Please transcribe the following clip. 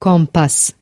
compass.